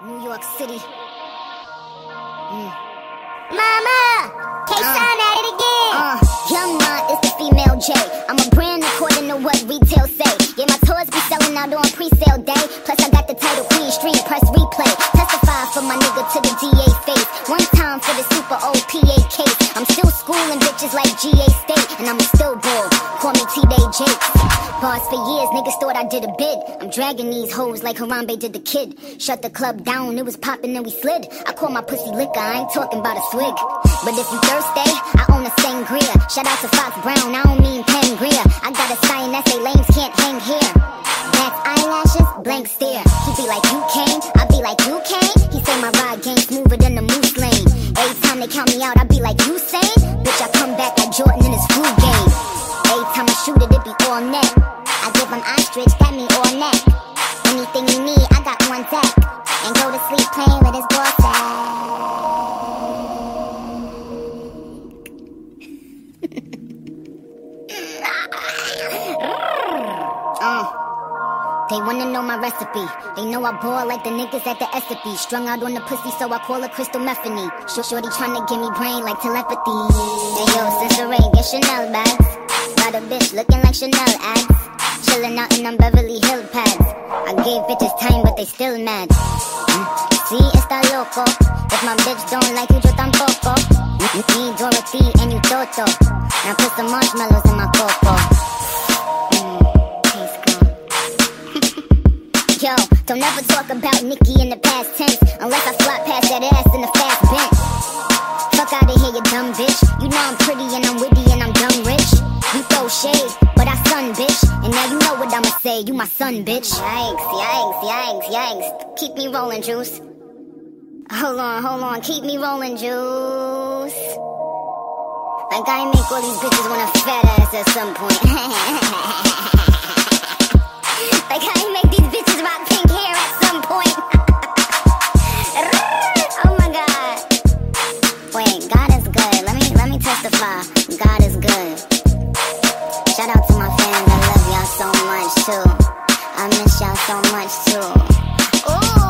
New York City. Mm. Mama! K-Shine at it again! Uh, young Ma is the female J. I'm a brand according to what retail say. Yeah, my toys be selling out on pre-sale day. Plus I got the title Queen Street, press replay. Testify for my nigga to the DA bitches like GA State. And I'm still ball. Call me T-Day for years, niggas thought I did a bid. I'm dragging these hoes like Harambe did the kid. Shut the club down, it was popping and we slid. I call my pussy liquor, I ain't talking about a swig. But if you thirsty, I own a sangria. Shout out to Fox Brown, I don't mean Pangria. I got a sign that say lames can't hang here. Back eyelashes, blank stare. He be like, you came, I be like, you came. Time they count me out, I be like, you say? Bitch, I come back like Jordan in his flu game. Every time I shoot it, it be all net. They wanna know my recipe. They know I ball like the niggas at the SFB. Strung out on the pussy, so I call her crystal methany. Shorty tryna give me brain like telepathy. Hey yo, Cicerone, get Chanel bags. Got a bitch looking like Chanel ads. Chillin' out in them Beverly Hill pads. I gave bitches time, but they still mad. Mm. See, está loco. If my bitch don't like you, yo tampoco. Me, Dorothy, and you Toto. Now put some marshmallows in my coco. Yo, don't ever talk about Nikki in the past tense unless I flop past that ass in the fast bench. Fuck out of here, you dumb bitch. You know I'm pretty and I'm witty and I'm dumb rich. You throw shade, but I sun, bitch. And now you know what I'ma say. You my son, bitch. Yikes, yikes, yikes, yikes. Keep me rolling, juice. Hold on, hold on. Keep me rolling, juice. Like I make all these bitches want a fat ass at some point. God is good. Shout out to my fans. I love y'all so much too. I miss y'all so much too. Ooh.